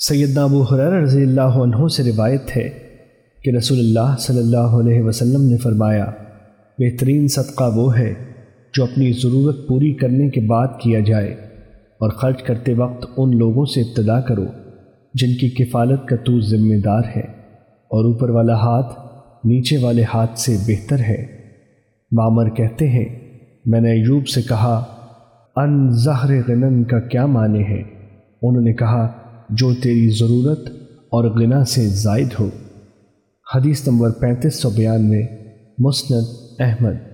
سیدنا ابو حریر رضی اللہ عنہ سے روایت ہے کہ رسول اللہ صلی اللہ علیہ وسلم نے فرمایا، بہترین صدقہ وہ ہے جو اپنی ضرورت پوری کرنے کے بعد کیا جائے اور خرچ کرتے وقت ان لوگوں سے ابتدا کرو جن کی کفالت کا تو ذمہ دار ہے اور اوپر والا ہاتھ نیچے والے ہاتھ سے بہتر ہے۔ معمر کہتے ہیں، میں نے ایوب سے کہا، ان زہر غنن کا کیا معنی ہے؟ انہوں نے کہا جو تیری ضرورت اور غنا سے زائد ہو۔ حدیث نمبر پینتیس سو بیانوے، مسند احمد۔